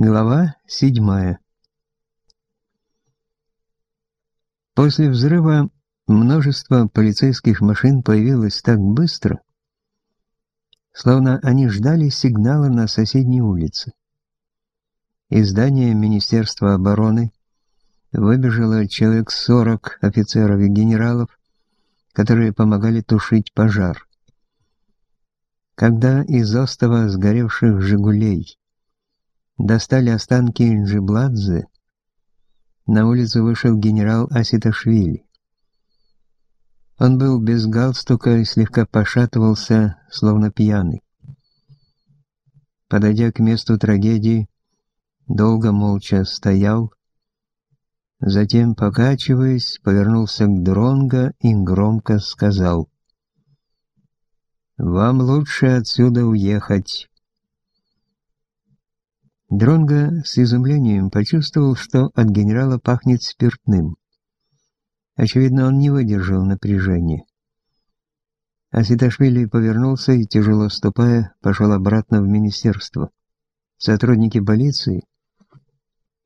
Глава седьмая. После взрыва множество полицейских машин появилось так быстро, словно они ждали сигнала на соседней улице. Из здания Министерства обороны выбежало человек сорок офицеров и генералов, которые помогали тушить пожар. Когда из остова сгоревших «Жигулей» достали останки Джибладзе, на улицу вышел генерал Аситашвили. Он был без галстука и слегка пошатывался, словно пьяный. Подойдя к месту трагедии, долго молча стоял, затем, покачиваясь, повернулся к Дронго и громко сказал «Вам лучше отсюда уехать». Дронго с изумлением почувствовал, что от генерала пахнет спиртным. Очевидно, он не выдержал напряжения. Аситашвили повернулся и, тяжело ступая, пошел обратно в министерство. Сотрудники полиции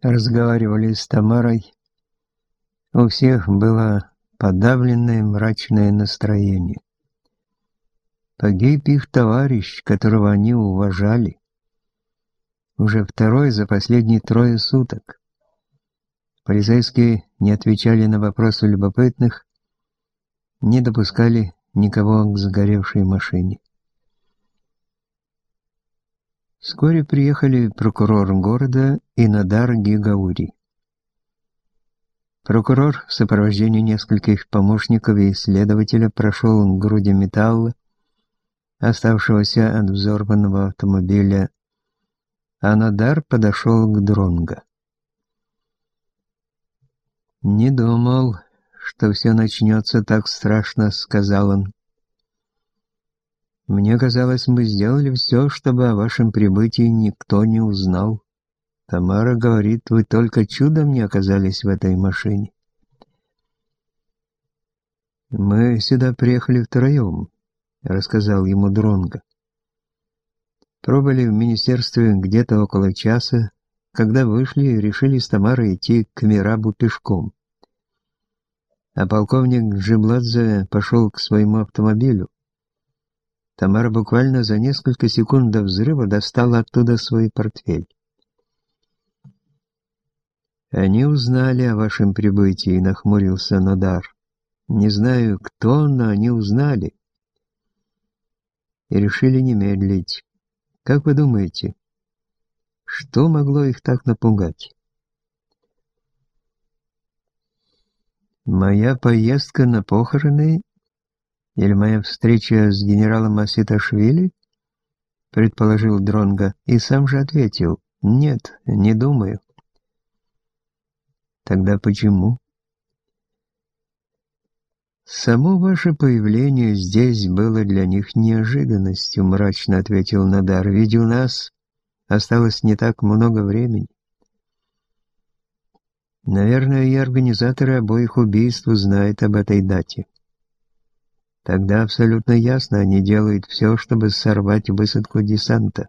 разговаривали с Тамарой. У всех было подавленное мрачное настроение. Погиб их товарищ, которого они уважали уже второй за последние трое суток. Полицейские не отвечали на вопросы любопытных, не допускали никого к загоревшей машине. Вскоре приехали прокурор города и Надар Гигаури. Прокурор в сопровождении нескольких помощников и следователя прошел к груди металла, оставшегося от взорванного автомобиля а Надар подошел к Дронго. «Не думал, что все начнется так страшно», — сказал он. «Мне казалось, мы сделали все, чтобы о вашем прибытии никто не узнал. Тамара говорит, вы только чудом не оказались в этой машине». «Мы сюда приехали втроем», — рассказал ему Дронго. Пробыли в министерстве где-то около часа, когда вышли, решили с Тамарой идти к Мирабу пешком. А полковник Джибладзе пошел к своему автомобилю. Тамара буквально за несколько секунд до взрыва достала оттуда свой портфель. «Они узнали о вашем прибытии», — нахмурился Надар. «Не знаю, кто, но они узнали». И решили не медлить. Как вы думаете, что могло их так напугать? Моя поездка на похороны или моя встреча с генералом Аситашвили? Предположил Дронга и сам же ответил, нет, не думаю. Тогда почему? «Само ваше появление здесь было для них неожиданностью», — мрачно ответил Надар, «ведь у нас осталось не так много времени». Наверное, и организаторы обоих убийств знают об этой дате. Тогда абсолютно ясно, они делают все, чтобы сорвать высадку десанта.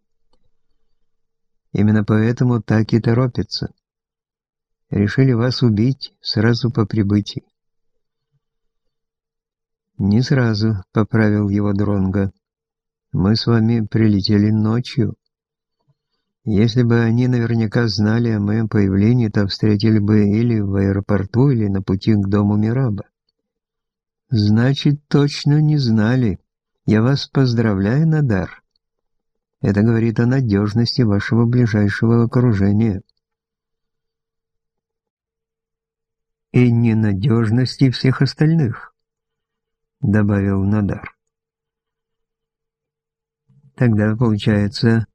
Именно поэтому так и торопятся. Решили вас убить сразу по прибытии. «Не сразу», — поправил его Дронго. «Мы с вами прилетели ночью. Если бы они наверняка знали о моем появлении, то встретили бы или в аэропорту, или на пути к дому Мираба». «Значит, точно не знали. Я вас поздравляю, Надар. Это говорит о надежности вашего ближайшего окружения». «И ненадежности всех остальных» добавил Надар. Тогда получается,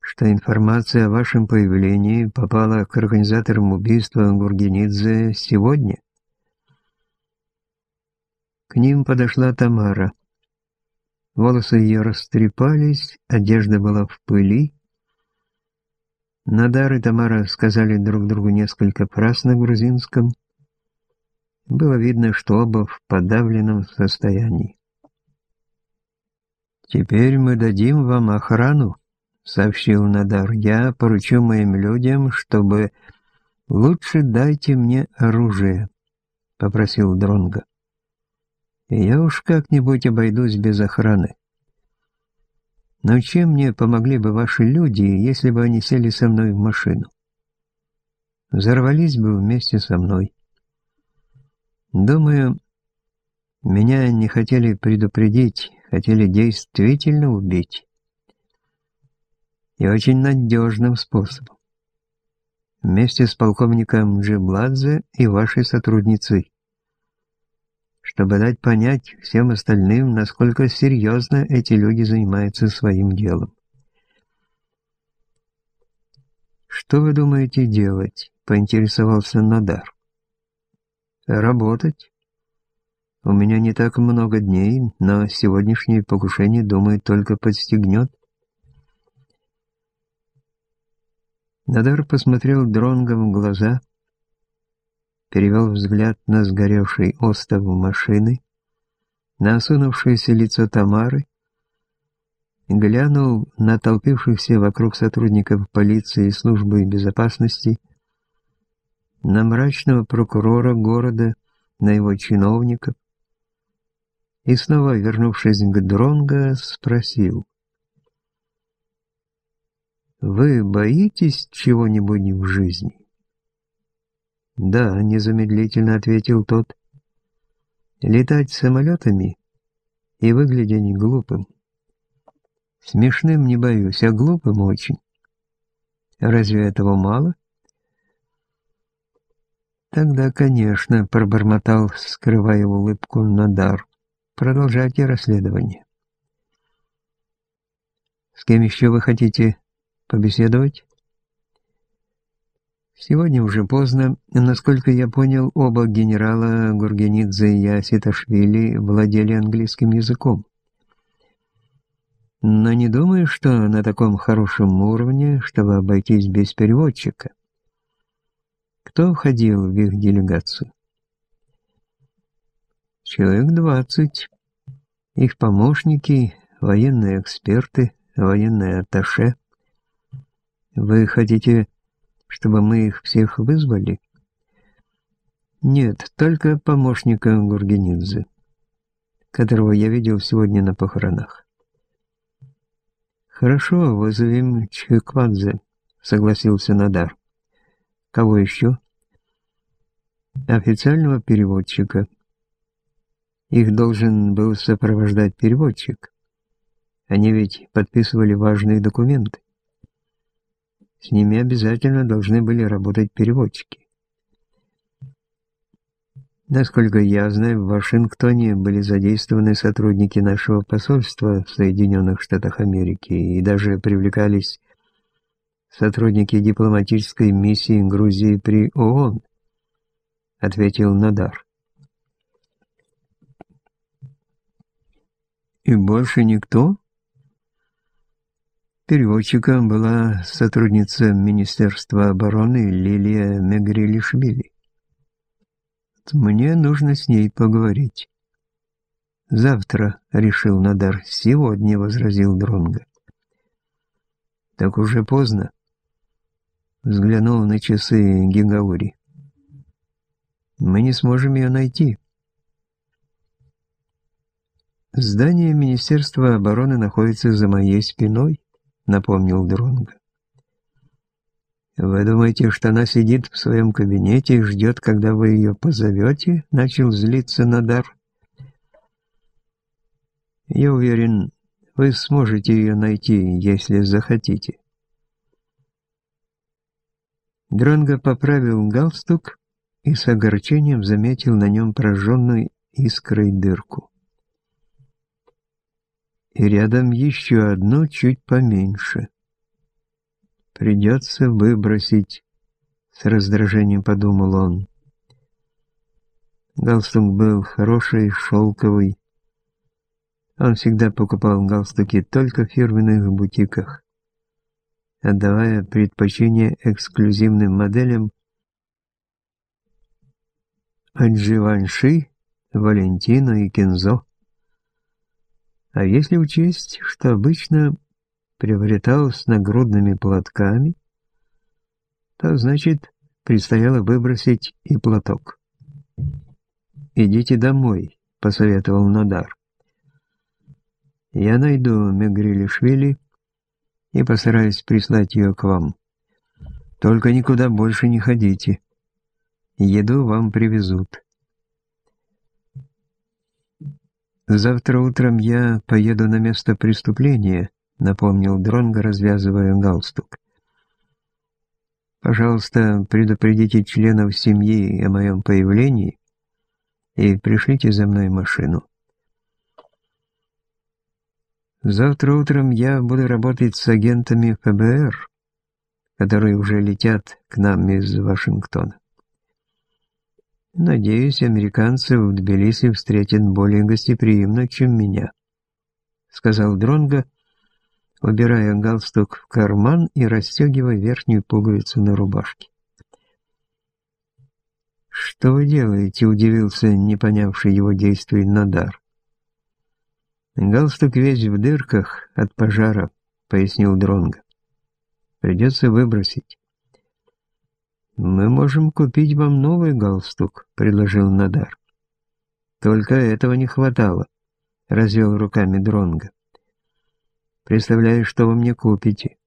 что информация о вашем появлении попала к организаторам убийства Гургенидзе сегодня? К ним подошла Тамара. Волосы ее растрепались, одежда была в пыли. Надар и Тамара сказали друг другу несколько фраз на грузинском. Было видно, что оба в подавленном состоянии. «Теперь мы дадим вам охрану», — сообщил Надар. «Я поручу моим людям, чтобы... Лучше дайте мне оружие», — попросил Дронга. «Я уж как-нибудь обойдусь без охраны. Но чем мне помогли бы ваши люди, если бы они сели со мной в машину? Взорвались бы вместе со мной. Думаю, меня не хотели предупредить, хотели действительно убить» и очень надежным способом. Вместе с полковником Джибладзе и вашей сотрудницей, чтобы дать понять всем остальным, насколько серьезно эти люди занимаются своим делом. «Что вы думаете делать?» — поинтересовался Надар. «Работать. У меня не так много дней, но сегодняшнее покушение, думаю, только подстегнет. Надар посмотрел Дронго в глаза, перевел взгляд на сгоревший остов машины, на осунувшееся лицо Тамары, глянул на толпившихся вокруг сотрудников полиции и службы безопасности, на мрачного прокурора города, на его чиновников, и снова, вернувшись к Дронго, спросил, вы боитесь чего-нибудь в жизни? Да, незамедлительно ответил тот. Летать самолетами и выглядеть глупым. Смешным не боюсь, а глупым очень. Разве этого мало? Тогда, конечно, пробормотал, скрывая улыбку Надар. Продолжайте расследование. С кем еще вы хотите побеседовать? Сегодня уже поздно. Насколько я понял, оба генерала Гургенидзе и Яситашвили владели английским языком. Но не думаю, что на таком хорошем уровне, чтобы обойтись без переводчика. Кто входил в их делегацию? Человек двадцать. Их помощники, военные эксперты, военные атташе. Вы хотите, чтобы мы их всех вызвали? Нет, только помощника Гургенидзе, которого я видел сегодня на похоронах. Хорошо, вызовем Чхеквадзе, согласился Надар. Кого еще? Официального переводчика. Их должен был сопровождать переводчик. Они ведь подписывали важные документы. С ними обязательно должны были работать переводчики. Насколько я знаю, в Вашингтоне были задействованы сотрудники нашего посольства в Соединенных Штатах Америки и даже привлекались сотрудники дипломатической миссии Грузии при ООН, ответил Надар. И больше никто? Переводчиком была сотрудница Министерства обороны Лилия Мегрилишвили. Мне нужно с ней поговорить. Завтра, решил Надар. Сегодня, возразил Дронга. Так уже поздно. Взглянул на часы Гигаури. Мы не сможем ее найти. Здание Министерства обороны находится за моей спиной напомнил Дронго. «Вы думаете, что она сидит в своем кабинете и ждет, когда вы ее позовете?» — начал злиться Надар. «Я уверен, вы сможете ее найти, если захотите». Дронго поправил галстук и с огорчением заметил на нем прожженную искрой дырку и рядом еще одну чуть поменьше. Придется выбросить, с раздражением подумал он. Галстук был хороший, шелковый. Он всегда покупал галстуки только в фирменных бутиках, отдавая предпочтение эксклюзивным моделям от Живанши, Валентино и Кензо. А если учесть, что обычно приобретал с нагрудными платками, то, значит, предстояло выбросить и платок. «Идите домой», — посоветовал Надар. «Я найду Мегрилишвили и постараюсь прислать ее к вам. Только никуда больше не ходите. Еду вам привезут». «Завтра утром я поеду на место преступления», — напомнил Дронго, развязывая галстук. «Пожалуйста, предупредите членов семьи о моем появлении и пришлите за мной машину. Завтра утром я буду работать с агентами ФБР, которые уже летят к нам из Вашингтона. Надеюсь, американцы в Тбилиси встретят более гостеприимно, чем меня, сказал Дронго, убирая галстук в карман и расстегивая верхнюю пуговицу на рубашке. «Что вы делаете?» — удивился не понявший его действий Надар. «Галстук весь в дырках от пожара», — пояснил Дронго. «Придется выбросить». «Мы можем купить вам новый галстук», — предложил Надар. «Только этого не хватало», — развел руками Дронга. «Представляю, что вы мне купите».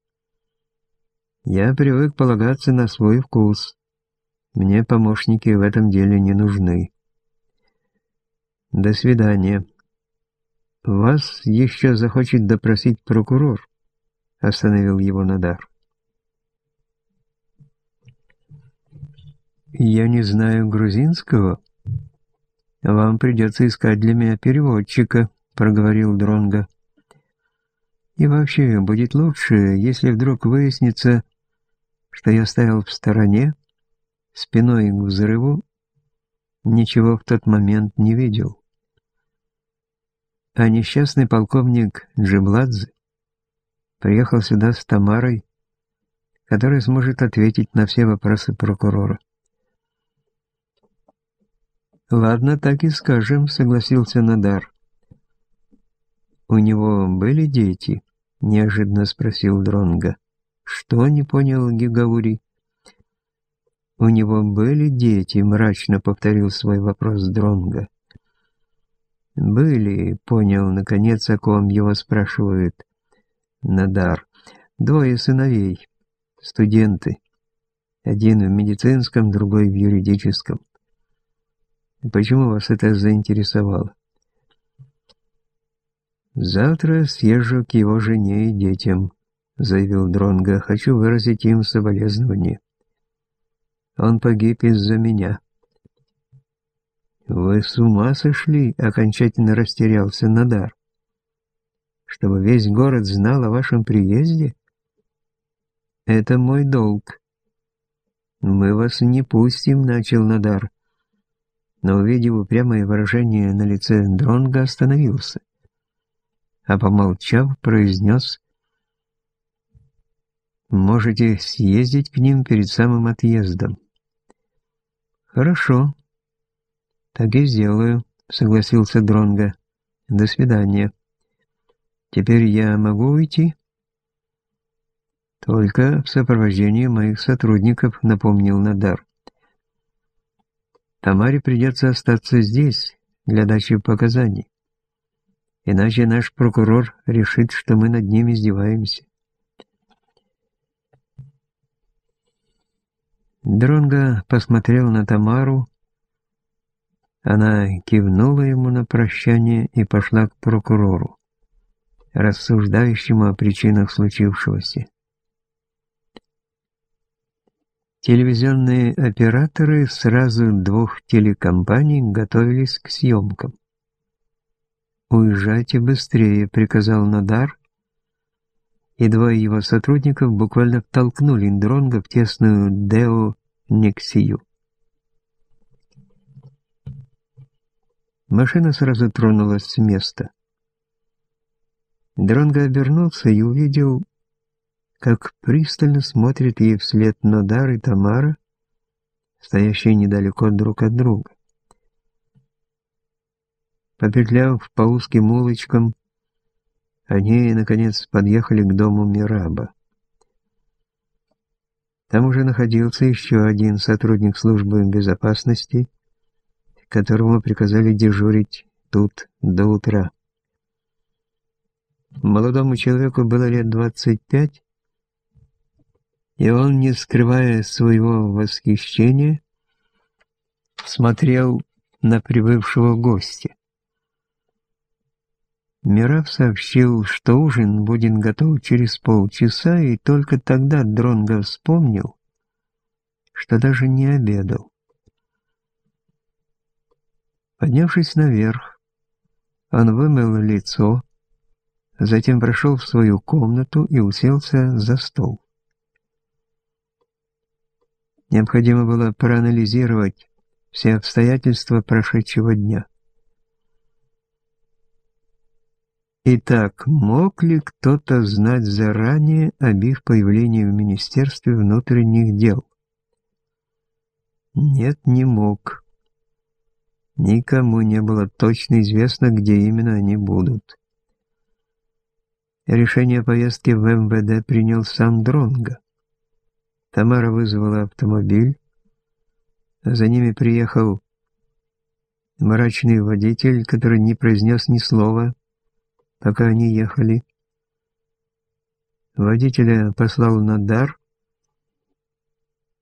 «Я привык полагаться на свой вкус. Мне помощники в этом деле не нужны». «До свидания». «Вас еще захочет допросить прокурор», — остановил его Надар. «Я не знаю грузинского. Вам придется искать для меня переводчика», — проговорил Дронга. «И вообще, будет лучше, если вдруг выяснится, что я стоял в стороне, спиной к взрыву, ничего в тот момент не видел. А несчастный полковник Джибладзе приехал сюда с Тамарой, которая сможет ответить на все вопросы прокурора. «Ладно, так и скажем», — согласился Надар. «У него были дети?» — неожиданно спросил Дронга. «Что?» — не понял Гигаури. «У него были дети?» — мрачно повторил свой вопрос Дронга. «Были», — понял, наконец, о ком его спрашивают. Надар. «Двое сыновей, студенты. Один в медицинском, другой в юридическом. Почему вас это заинтересовало? Завтра съезжу к его жене и детям, заявил Дронга. Хочу выразить им соболезнование. Он погиб из-за меня. Вы с ума сошли? Окончательно растерялся Надар. Чтобы весь город знал о вашем приезде? Это мой долг. Мы вас не пустим, начал Надар но увидев упрямое выражение на лице Дронга, остановился, а помолчав, произнес «Можете съездить к ним перед самым отъездом». «Хорошо, так и сделаю», — согласился Дронга. «До свидания. Теперь я могу уйти?» «Только в сопровождении моих сотрудников», — напомнил Надар. Тамаре придется остаться здесь для дачи показаний. Иначе наш прокурор решит, что мы над ним издеваемся. Дронго посмотрел на Тамару. Она кивнула ему на прощание и пошла к прокурору, рассуждающему о причинах случившегося. Телевизионные операторы сразу двух телекомпаний готовились к съемкам. «Уезжайте быстрее», — приказал Надар, и двое его сотрудников буквально втолкнули Дронга в тесную Део Нексию. Машина сразу тронулась с места. Дронго обернулся и увидел как пристально смотрят ей вслед Нодар и Тамара, стоящие недалеко друг от друга. Попетляв по узким улочкам, Они, наконец, подъехали к дому Мираба. Там уже находился еще один сотрудник службы безопасности, которому приказали дежурить тут до утра. Молодому человеку было лет 25, и он, не скрывая своего восхищения, смотрел на прибывшего гостя. Мирав сообщил, что ужин будет готов через полчаса, и только тогда Дронго вспомнил, что даже не обедал. Поднявшись наверх, он вымыл лицо, затем прошел в свою комнату и уселся за стол. Необходимо было проанализировать все обстоятельства прошедшего дня. Итак, мог ли кто-то знать заранее об их появлении в Министерстве внутренних дел? Нет, не мог. Никому не было точно известно, где именно они будут. Решение о поездке в МВД принял сам Дронга. Тамара вызвала автомобиль. За ними приехал мрачный водитель, который не произнес ни слова, пока они ехали. Водителя послал на дар,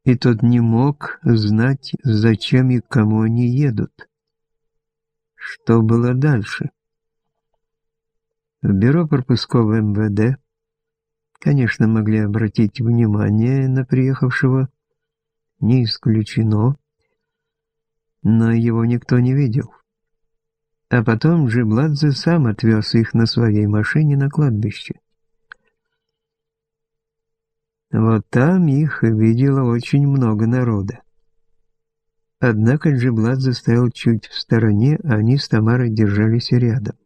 и тот не мог знать, зачем и кому они едут. Что было дальше? В бюро пропусков МВД, конечно, могли обратить внимание на приехавшего, не исключено, но его никто не видел. А потом Джибладзе сам отвез их на своей машине на кладбище. Вот там их видело очень много народа. Однако Джибладзе стоял чуть в стороне, а они с Тамарой держались рядом.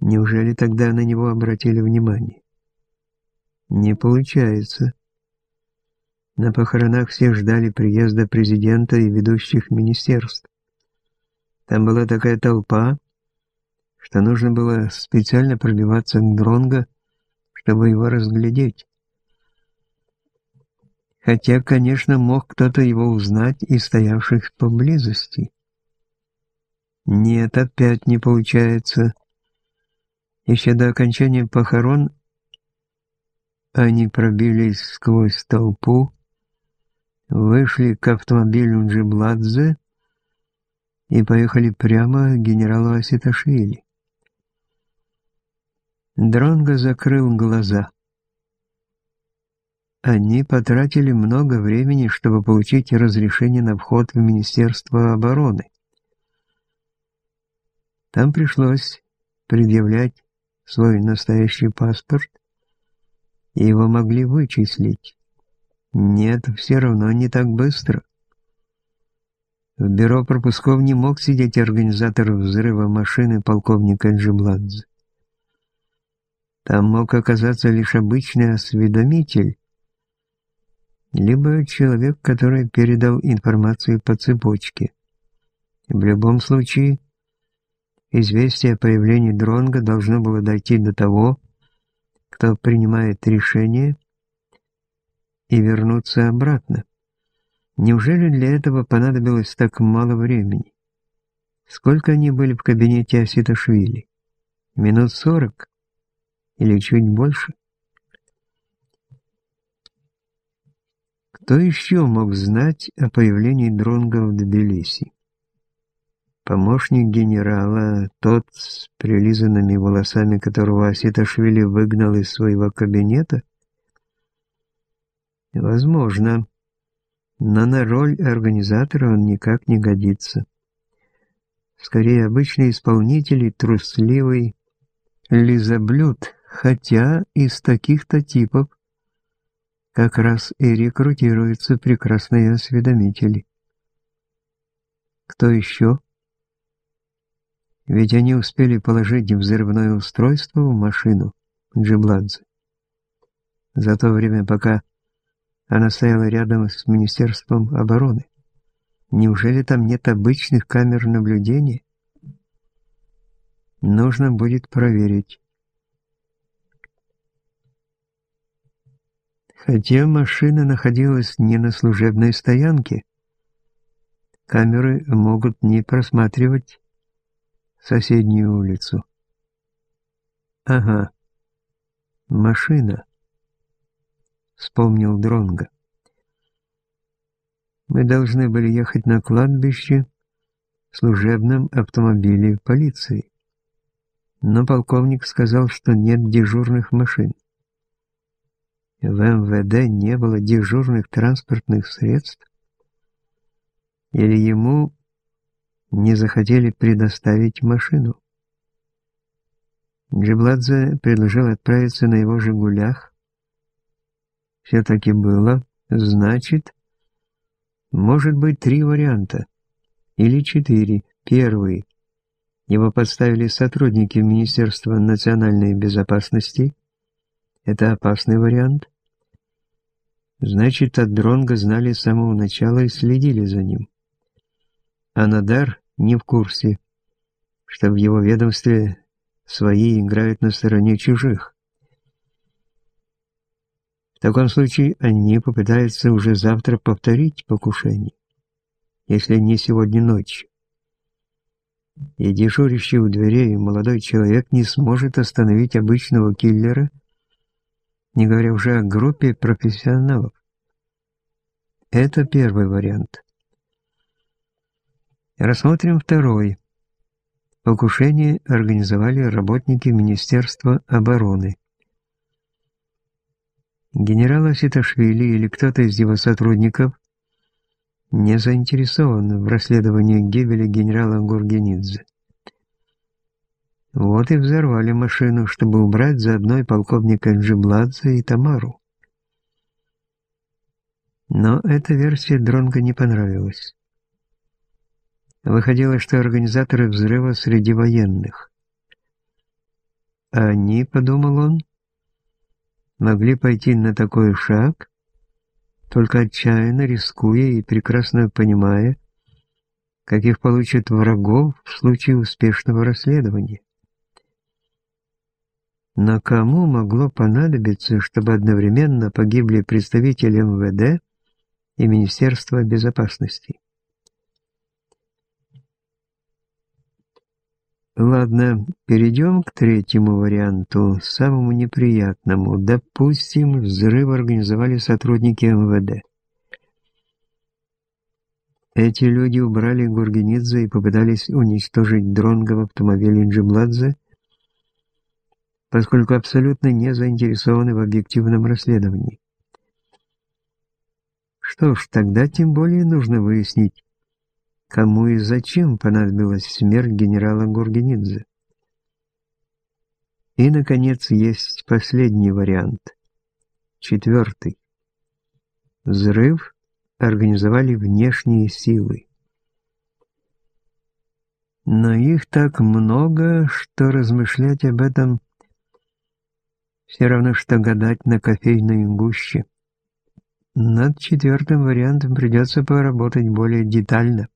Неужели тогда на него обратили внимание? Не получается. На похоронах все ждали приезда президента и ведущих министерств. Там была такая толпа, что нужно было специально пробиваться к Дронго, чтобы его разглядеть. Хотя, конечно, мог кто-то его узнать из стоявших поблизости. Нет, опять не получается. Еще до окончания похорон они пробились сквозь толпу, вышли к автомобилю Джибладзе и поехали прямо к генералу Аситашвили. Дронго закрыл глаза. Они потратили много времени, чтобы получить разрешение на вход в Министерство обороны. Там пришлось предъявлять свой настоящий паспорт, и его могли вычислить. Нет, все равно не так быстро. В бюро пропусков не мог сидеть организатор взрыва машины полковника Джибладзе. Там мог оказаться лишь обычный осведомитель, либо человек, который передал информацию по цепочке. В любом случае, известие о появлении Дронга должно было дойти до того, кто принимает решение, и вернуться обратно. Неужели для этого понадобилось так мало времени? Сколько они были в кабинете Аситашвили? Минут сорок? Или чуть больше? Кто еще мог знать о появлении Дронга в Тбилиси? Помощник генерала, тот с прилизанными волосами, которого Аситашвили выгнал из своего кабинета? Возможно но на роль организатора он никак не годится. Скорее, обычный исполнитель и трусливый лизоблюд, хотя из таких-то типов как раз и рекрутируются прекрасные осведомители. Кто еще? Ведь они успели положить взрывное устройство в машину Джибладзе. За то время, пока она стояла рядом с Министерством обороны. Неужели там нет обычных камер наблюдения? Нужно будет проверить. Хотя машина находилась не на служебной стоянке, камеры могут не просматривать соседнюю улицу. Ага, машина, вспомнил Дронга. Мы должны были ехать на кладбище в служебном автомобиле полиции. Но полковник сказал, что нет дежурных машин. В МВД не было дежурных транспортных средств, или ему не захотели предоставить машину. Джибладзе предложил отправиться на его «Жигулях». Все-таки было, значит, может быть три варианта, или четыре. Первый. Его подставили сотрудники Министерства национальной безопасности – это опасный вариант. Значит, от Дронга знали с самого начала и следили за ним. А Надар не в курсе, что в его ведомстве свои играют на стороне чужих. В таком случае они попытаются уже завтра повторить покушение, если не сегодня ночью. И дежурящий у дверей молодой человек не сможет остановить обычного киллера, не говоря уже о группе профессионалов. Это первый вариант. Рассмотрим второй. Покушение организовали работники Министерства обороны. Генерал Аситашвили или кто-то из его сотрудников не заинтересован в расследовании гибели генерала Гургенидзе. Вот и взорвали машину, чтобы убрать заодно и полковника Джибладзе и Тамару. Но эта версия Дронго не понравилась. Выходило, что организаторы взрыва среди военных. Они, подумал он, могли пойти на такой шаг, только отчаянно рискуя и прекрасно понимая, каких получат врагов в случае успешного расследования. Но кому могло понадобиться, чтобы одновременно погибли представители МВД и Министерства безопасности? Ладно, перейдем к третьему варианту, самому неприятному. Допустим, взрыв организовали сотрудники МВД. Эти люди убрали Гургенидзе и попытались уничтожить Дронга в автомобиле Джибладзе, поскольку абсолютно не заинтересованы в объективном расследовании. Что ж, тогда тем более нужно выяснить, кому и зачем понадобилась смерть генерала Гургенидзе. И, наконец, есть последний вариант. Четвертый. Взрыв организовали внешние силы. Но их так много, что размышлять об этом все равно, что гадать на кофейной гуще. Над четвертым вариантом придется поработать более детально.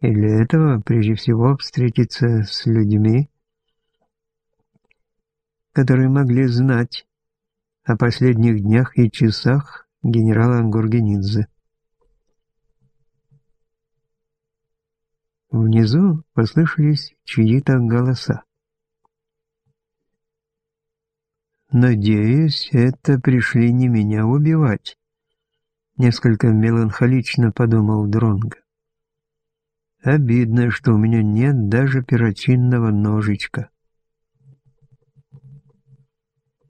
И для этого, прежде всего, встретиться с людьми, которые могли знать о последних днях и часах генерала Гургенидзе. Внизу послышались чьи-то голоса. «Надеюсь, это пришли не меня убивать», — несколько меланхолично подумал Дронго. «Обидно, что у меня нет даже перочинного ножичка».